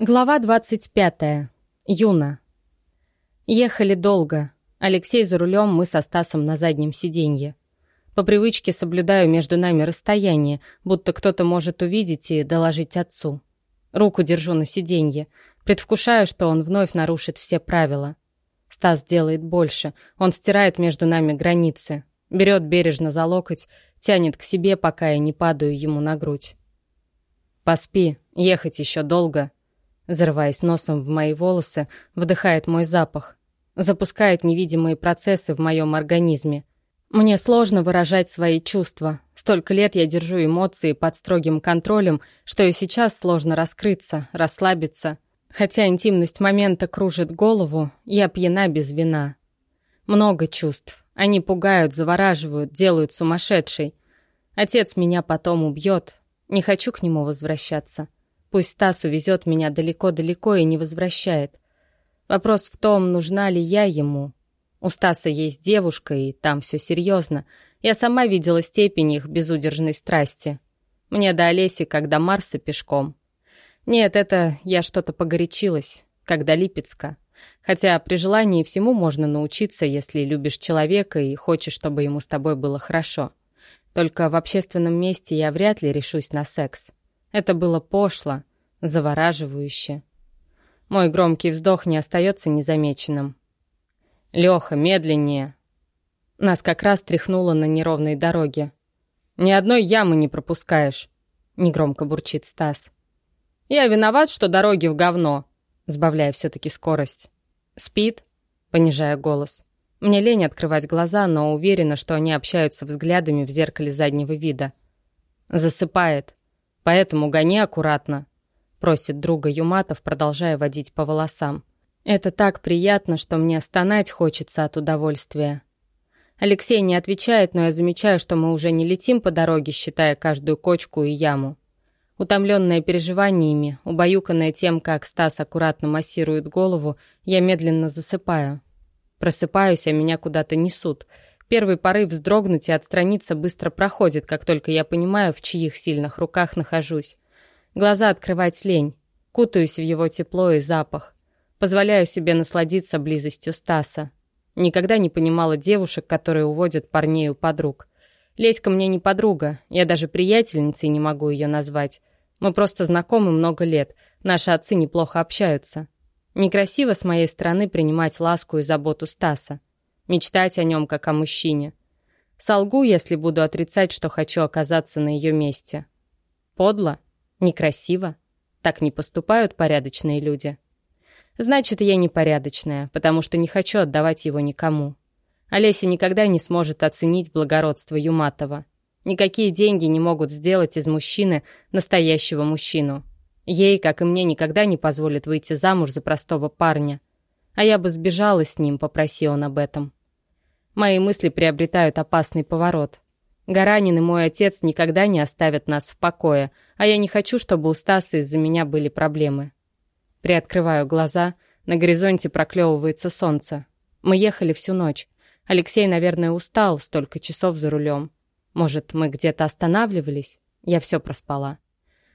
Глава 25. Юна. Ехали долго. Алексей за рулем, мы со Стасом на заднем сиденье. По привычке соблюдаю между нами расстояние, будто кто-то может увидеть и доложить отцу. Руку держу на сиденье, предвкушаю, что он вновь нарушит все правила. Стас делает больше, он стирает между нами границы, берет бережно за локоть, тянет к себе, пока я не падаю ему на грудь. «Поспи, ехать еще долго», Зарываясь носом в мои волосы, вдыхает мой запах. Запускает невидимые процессы в моем организме. Мне сложно выражать свои чувства. Столько лет я держу эмоции под строгим контролем, что и сейчас сложно раскрыться, расслабиться. Хотя интимность момента кружит голову, я пьяна без вина. Много чувств. Они пугают, завораживают, делают сумасшедшей. Отец меня потом убьет. Не хочу к нему возвращаться. Пусть Стас увезет меня далеко-далеко и не возвращает. Вопрос в том, нужна ли я ему. У Стаса есть девушка, и там все серьезно. Я сама видела степень их безудержной страсти. Мне до Олеси, как до Марса пешком. Нет, это я что-то погорячилась, до Липецка. Хотя при желании всему можно научиться, если любишь человека и хочешь, чтобы ему с тобой было хорошо. Только в общественном месте я вряд ли решусь на секс. Это было пошло, завораживающе. Мой громкий вздох не остается незамеченным. «Леха, медленнее!» Нас как раз тряхнуло на неровной дороге. «Ни одной ямы не пропускаешь», — негромко бурчит Стас. «Я виноват, что дороги в говно», — сбавляя все-таки скорость. «Спит?» — понижая голос. Мне лень открывать глаза, но уверена, что они общаются взглядами в зеркале заднего вида. «Засыпает», Поэтому гони аккуратно», — просит друга Юматов, продолжая водить по волосам. «Это так приятно, что мне стонать хочется от удовольствия». Алексей не отвечает, но я замечаю, что мы уже не летим по дороге, считая каждую кочку и яму. Утомленная переживаниями, убаюканная тем, как Стас аккуратно массирует голову, я медленно засыпаю. Просыпаюсь, а меня куда-то несут — Первый порыв вздрогнуть и отстраниться быстро проходит, как только я понимаю, в чьих сильных руках нахожусь. Глаза открывать лень. Кутаюсь в его тепло и запах. Позволяю себе насладиться близостью Стаса. Никогда не понимала девушек, которые уводят парней у подруг. Леська мне не подруга, я даже приятельницей не могу ее назвать. Мы просто знакомы много лет, наши отцы неплохо общаются. Некрасиво с моей стороны принимать ласку и заботу Стаса мечтать о нем как о мужчине. Солгу, если буду отрицать, что хочу оказаться на ее месте. Подло? Некрасиво? Так не поступают порядочные люди. Значит, я непорядочная, потому что не хочу отдавать его никому. Олеся никогда не сможет оценить благородство Юматова. Никакие деньги не могут сделать из мужчины настоящего мужчину. Ей, как и мне, никогда не позволят выйти замуж за простого парня. А я бы сбежала с ним, попроси он об этом. Мои мысли приобретают опасный поворот. Гаранин и мой отец никогда не оставят нас в покое, а я не хочу, чтобы у Стаса из-за меня были проблемы. Приоткрываю глаза, на горизонте проклевывается солнце. Мы ехали всю ночь. Алексей, наверное, устал, столько часов за рулем. Может, мы где-то останавливались? Я все проспала.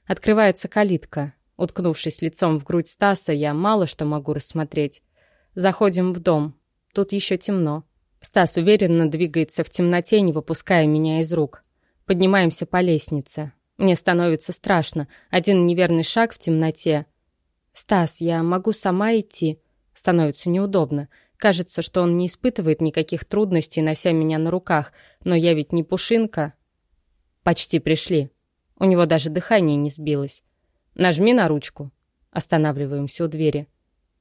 Открывается калитка. Уткнувшись лицом в грудь Стаса, я мало что могу рассмотреть. Заходим в дом. Тут еще темно. Стас уверенно двигается в темноте, не выпуская меня из рук. Поднимаемся по лестнице. Мне становится страшно. Один неверный шаг в темноте. «Стас, я могу сама идти?» Становится неудобно. Кажется, что он не испытывает никаких трудностей, нося меня на руках. Но я ведь не пушинка. Почти пришли. У него даже дыхание не сбилось. Нажми на ручку. Останавливаемся у двери.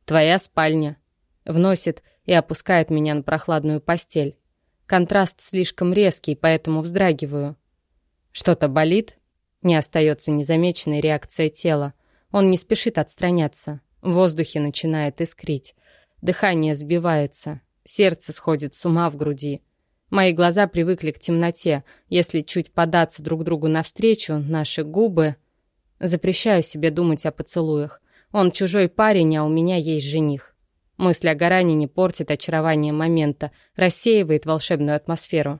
Твоя спальня. Вносит и опускает меня на прохладную постель. Контраст слишком резкий, поэтому вздрагиваю. Что-то болит? Не остается незамеченной реакция тела. Он не спешит отстраняться. В воздухе начинает искрить. Дыхание сбивается. Сердце сходит с ума в груди. Мои глаза привыкли к темноте. Если чуть податься друг другу навстречу, наши губы... Запрещаю себе думать о поцелуях. Он чужой парень, а у меня есть жених. Мысль о Гаране не портит очарование момента, рассеивает волшебную атмосферу.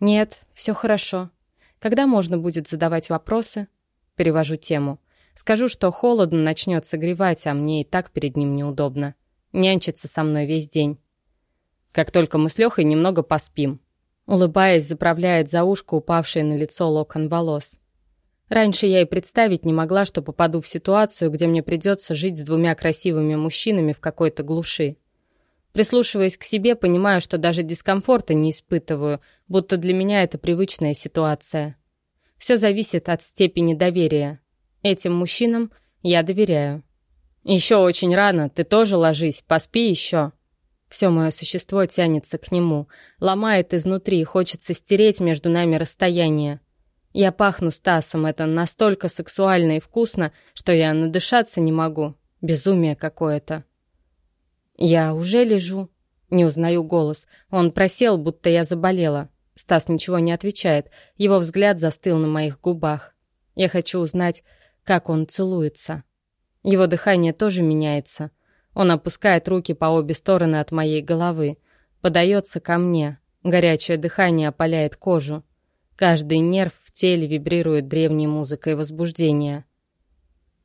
«Нет, все хорошо. Когда можно будет задавать вопросы?» Перевожу тему. Скажу, что холодно начнет согревать, а мне и так перед ним неудобно. Нянчится со мной весь день. Как только мы с Лехой немного поспим. Улыбаясь, заправляет за ушко упавшее на лицо локон волос. Раньше я и представить не могла, что попаду в ситуацию, где мне придется жить с двумя красивыми мужчинами в какой-то глуши. Прислушиваясь к себе, понимаю, что даже дискомфорта не испытываю, будто для меня это привычная ситуация. Все зависит от степени доверия. Этим мужчинам я доверяю. Еще очень рано, ты тоже ложись, поспи еще. Все мое существо тянется к нему, ломает изнутри, хочется стереть между нами расстояние. Я пахну Стасом, это настолько сексуально и вкусно, что я надышаться не могу. Безумие какое-то. Я уже лежу. Не узнаю голос. Он просел, будто я заболела. Стас ничего не отвечает. Его взгляд застыл на моих губах. Я хочу узнать, как он целуется. Его дыхание тоже меняется. Он опускает руки по обе стороны от моей головы. Подается ко мне. Горячее дыхание опаляет кожу. Каждый нерв в теле вибрирует древней музыкой возбуждения.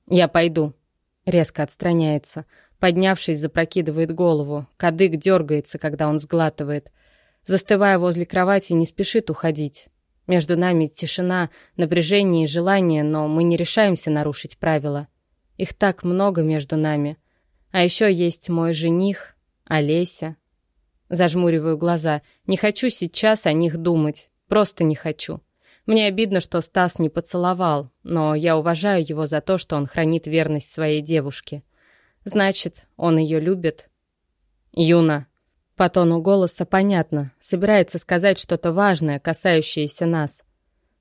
«Я пойду», — резко отстраняется. Поднявшись, запрокидывает голову. Кадык дергается, когда он сглатывает. Застывая возле кровати, не спешит уходить. Между нами тишина, напряжение и желание, но мы не решаемся нарушить правила. Их так много между нами. А еще есть мой жених, Олеся. Зажмуриваю глаза. Не хочу сейчас о них думать. Просто не хочу. Мне обидно, что Стас не поцеловал, но я уважаю его за то, что он хранит верность своей девушке. Значит, он ее любит. Юна. По тону голоса понятно. Собирается сказать что-то важное, касающееся нас.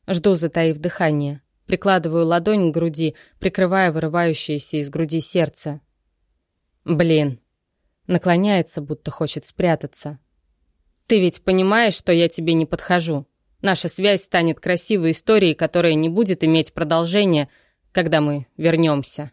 Жду, затаив дыхание. Прикладываю ладонь к груди, прикрывая вырывающееся из груди сердце. Блин. Наклоняется, будто хочет спрятаться. Ты ведь понимаешь, что я тебе не подхожу? Наша связь станет красивой историей, которая не будет иметь продолжения, когда мы вернемся.